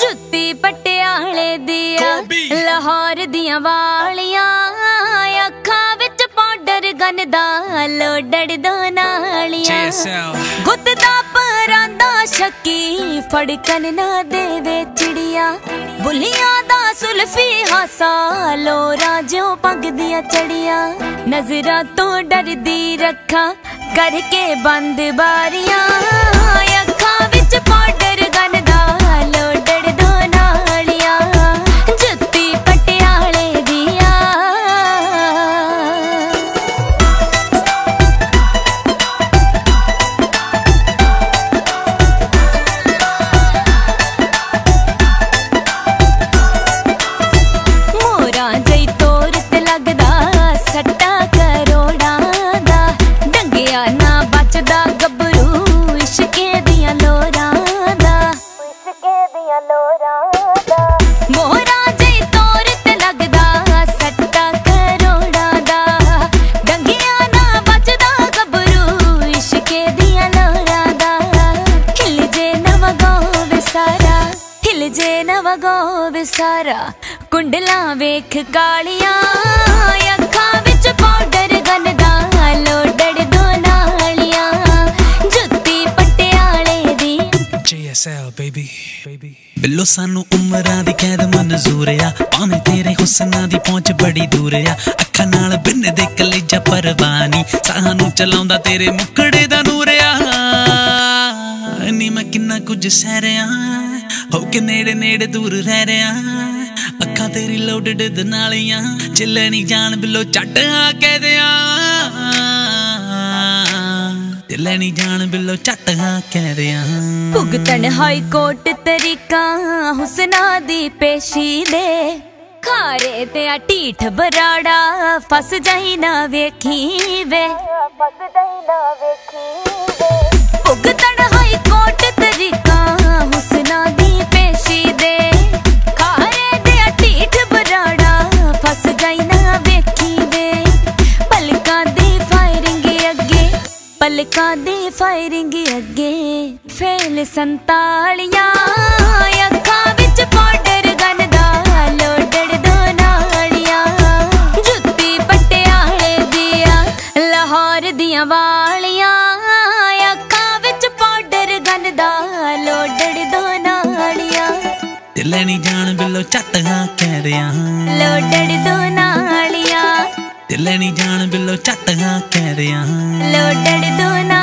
ਜੁੱਤੀ ਪਟਿਆਲੇ ਦੀਆਂ ਲਾਹੌਰ ਦੀਆਂ ਵਾਲੀਆਂ ਅੱਖਾਂ ਵਿੱਚ ਪਾਊਡਰ ਗਨ ਦਾ ਲੋਡੜ ਦੋ ਨਾਲੀਆਂ। ਗੁੱਤ ਦਾ ਪਰਾਂਦਾ ਸ਼ੱਕੀ ਫੜਕਨ ਨਾ ਦੇਵੇ ਚਿੜੀਆਂ। ਬੁੱਲੀਆਂ ਦਾ ਸੁਲਫੀ ਹਾਸਾ ਲੋਰਾ ਦੀਆਂ ਚੜੀਆਂ ਨਜ਼ਰਾਂ ਤੋਂ ਡਰਦੀ ਰੱਖਾਂ ਕਰਕੇ ਬੰਦ ਬਾਰੀਆਂ। ਨਵਗੋ ਵਿਸਾਰਾ ਕੁੰਡਲਾਂ ਵੇਖ ਕਾਲੀਆਂ, ਅੱਖਾਂ ਵਿੱਚ ਪਾਊਡਰ ਗਨ ਲੋਡੜ ਦੋ ਨਾਲੀਆਂ, ਜੁੱਤੀ ਪਟਿਆਲੇ ਦੀ। JSL baby baby ਬਿੱਲੋ, ਸਾਨੂੰ ਉਮਰਾਂ ਦੀ ਕੈਦ ਮਨਜ਼ੂਰ ਆ। ਭਾਵੇਂ ਤੇਰੇ ਹੁਸਨਾਂ ਦੀ ਪਹੁੰਚ ਬੜੀ ਦੂਰ ਆ। ਅੱਖਾਂ ਨਾਲ ਬਿੰਨ ਦੇ ਕਲੇਜਾ ਪਰਵਾਨੀ ਸਾਹਾਂ ਚਲਾਉਂਦਾ ਤੇਰੇ ਮੁਕੜੇ ਦਾ ਨੂਰ ਆ। ਨੀ ਮੈਂ ਕਿੰਨਾ ਕੁਝ ਸਹਿ ਰਿਆ ਹੋ ਕੇ ਨੇੜੇ ਨੇੜੇ ਦੂਰ ਰਹਿ ਰਿਆ ਅੱਖਾਂ ਤੇਰੀ ਲੋਡਡ ਦਨਾਲੀਆਂ ਚੱਲੇ ਨਹੀਂ ਜਾਣ ਬਿੱਲੋ ਚੱਟ ਆ ਕਹਿ ਦਿਆਂ। ਚੱਲੇ ਨਹੀਂ ਜਾਣ ਬਿੱਲੋ ਚੱਟ ਆ ਕਹਿ ਦਿਆਂ। ਭੁਗਤਣ ਹਾਈ ਕੋਰਟ ਤਰੀਕਾ ਹੁਸਨਾ ਦੀ ਪੇਸ਼ੀ ਦੇ ਖਾਰੇ ਤੇ ਆ ਢੀਠ ਬਰਾੜਾ ਫਸ ਜਾਈ ਨਾ ਵੇਖੀ ਵੇ। ਫਸ ਜਾਈ ਨਾ ਵੇਖੀ ਵੇ। ਭੁਗਤਣ ਪਲਕਾਂ ਦੀ ਫਾਇਰਿੰਗ ਅੱਗੇ ਫੇਲ ਸੰਤਾਲੀਆਂ। ਅੱਖਾਂ ਵਿੱਚ ਪਾਊਡਰ ਗਨ ਦਾ ਲੋਡੜ ਦੋ ਨਾਲੀਆਂ। ਜੁੱਤੀ ਪਟਿਆਲੇ ਦੀਆਂ ਲਾਹੌਰ ਦੀਆਂ ਵਾਲੀਆਂ। ਅੱਖਾਂ ਵਿੱਚ ਪਾਊਡਰ ਗਨ ਦਾ ਲੋਡੜ ਦੋ ਨਾਲੀਆਂ। ਚੱਲੇ ਨਹੀਂ ਜਾਣ ਬਿੱਲੋ ਚੱਟ ਆ ਕਹਿ ਦਿਆਂ ਲੋਡੜ ਦੋ ਤੇ ਲੈਣੀ ਜਾਣ ਬਿਲੋ ਚੱਟ ਹਾਂ ਕਹਿ ਰਿਆਂ ਲੋਡੜ ਦੋ ਨਾ